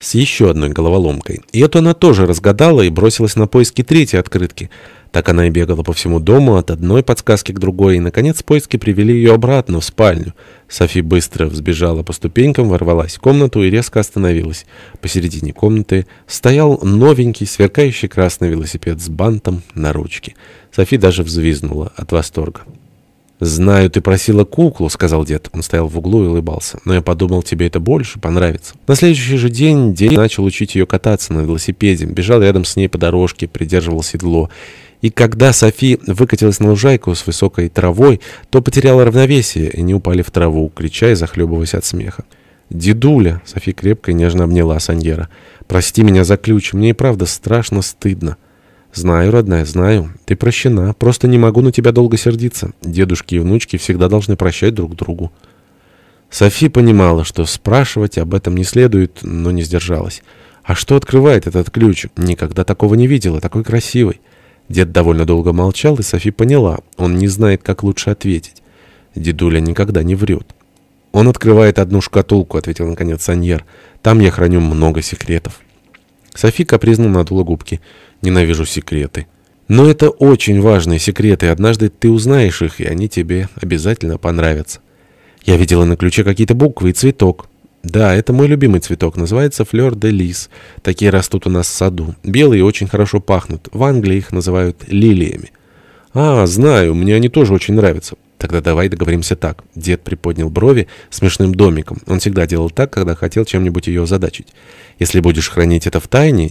с еще одной головоломкой. И эту она тоже разгадала и бросилась на поиски третьей открытки. Так она и бегала по всему дому от одной подсказки к другой, и, наконец, поиски привели ее обратно в спальню. Софи быстро взбежала по ступенькам, ворвалась в комнату и резко остановилась. Посередине комнаты стоял новенький, сверкающий красный велосипед с бантом на ручке. Софи даже взвизгнула от восторга. «Знаю, ты просила куклу», — сказал дед. Он стоял в углу и улыбался. «Но я подумал, тебе это больше понравится». На следующий же день дед начал учить ее кататься на велосипеде. Бежал рядом с ней по дорожке, придерживал седло. И когда Софи выкатилась на лужайку с высокой травой, то потеряла равновесие, и они упали в траву, крича и захлебываясь от смеха. «Дедуля!» — Софи крепко и нежно обняла Саньера. «Прости меня за ключ, мне и правда страшно стыдно». «Знаю, родная, знаю. Ты прощена. Просто не могу на тебя долго сердиться. Дедушки и внучки всегда должны прощать друг другу». Софи понимала, что спрашивать об этом не следует, но не сдержалась. «А что открывает этот ключ? Никогда такого не видела, такой красивый». Дед довольно долго молчал, и Софи поняла, он не знает, как лучше ответить. Дедуля никогда не врет. «Он открывает одну шкатулку», — ответил наконец Саньер. «Там я храню много секретов». Софи капризно надула губки. «Ненавижу секреты». «Но это очень важные секреты, однажды ты узнаешь их, и они тебе обязательно понравятся». «Я видела на ключе какие-то буквы и цветок». «Да, это мой любимый цветок, называется флёр де лис. Такие растут у нас в саду. Белые очень хорошо пахнут. В Англии их называют лилиями». «А, знаю, мне они тоже очень нравятся». «Тогда давай договоримся так». Дед приподнял брови смешным домиком. Он всегда делал так, когда хотел чем-нибудь ее озадачить. «Если будешь хранить это в тайне